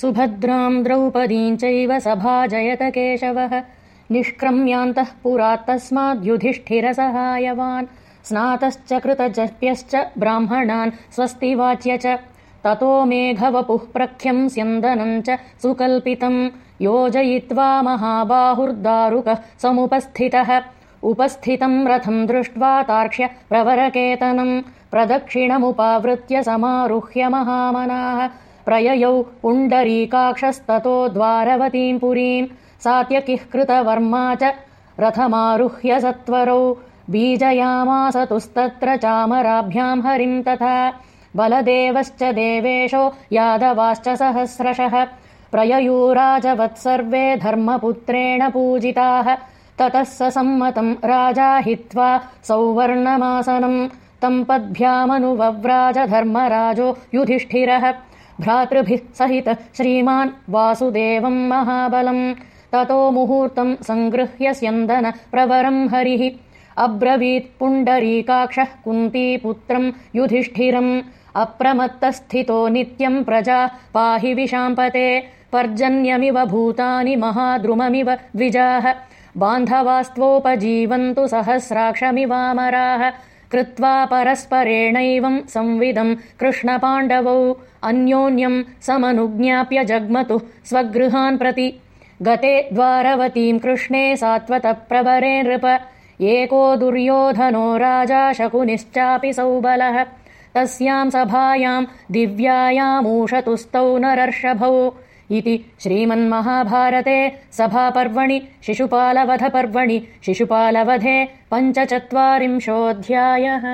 सुभद्राम् द्रौपदीम् चैव सभाजयत केशवः। निष्क्रम्यान्तः पुरात्तस्माद्युधिष्ठिरसहायवान् स्नातश्च कृतजप्यश्च ब्राह्मणान् स्वस्ति वाच्य च। ततो मेघवपुः प्रख्यम् स्यन्दनम् च सुकल्पितम्। योजयित्वा महाबाहुर्दारुकः समुपस्थितः। उपस्थितम् रथम् दृष्ट्वा तार्क्ष्य प्रवरकेतनम्। प्रदक्षिणमुपावृत्य समारुह्य महामनाः प्रययौ पुण्डरीकाक्षस्ततो द्वारवतीम् पुरीम् सात्यकिः कृतवर्मा च रथमारुह्य सत्वरौ बीजयामासतुस्तत्र चामराभ्याम् हरिम् तथा। बलदेवश्च देवेशो यादवाश्च सहस्रशः। प्रययूराजवत्सर्वे धर्मपुत्रेण पूजिताः। ततः स सम्मतम् राजा हित्वा सौवर्णमासनम् तम् पद्भ्यामनुवव्राज धर्मराजो युधिष्ठिरः भ्रातृभिः सहितः श्रीमान् वासुदेवम् महाबलम्। ततो मुहूर्तम् सङ्गृह्य स्यन्दन प्रवरम् हरिः। अब्रवीत् पुण्डरीकाक्षः कुन्तीपुत्रम् युधिष्ठिरम्। अप्रमत्तस्थितो नित्यम् प्रजा पाहि विशाम्पते। पर्जन्यमिव भूतानि महाद्रुममिव द्विजाः। बान्धवास्त्वोपजीवन्तु सहस्राक्षमिवामराः कृत्वा परस्परेणैवम् संविदम् कृष्णपाण्डवौ अन्योन्यम् समनुज्ञाप्य जग्मतुः स्वगृहान् प्रति। गते द्वारवतीम् कृष्णे सात्वतप्रवरे नृप। एको दुर्योधनो राजा शकुनिश्चापि सौबलः। तस्याम् सभायाम् दिव्यायामूषतुस्तौ नरर्षभौ इति श्रीमन्महाभारते सभापर्वणि शिशुपालवधपर्वणि शिशुपालवधे पञ्चचत्वारिंशोऽध्यायः